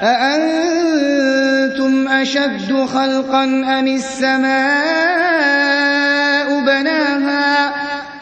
أَأَنتُمْ أَشَدُّ خَلْقًا أَمِ السَّمَاءُ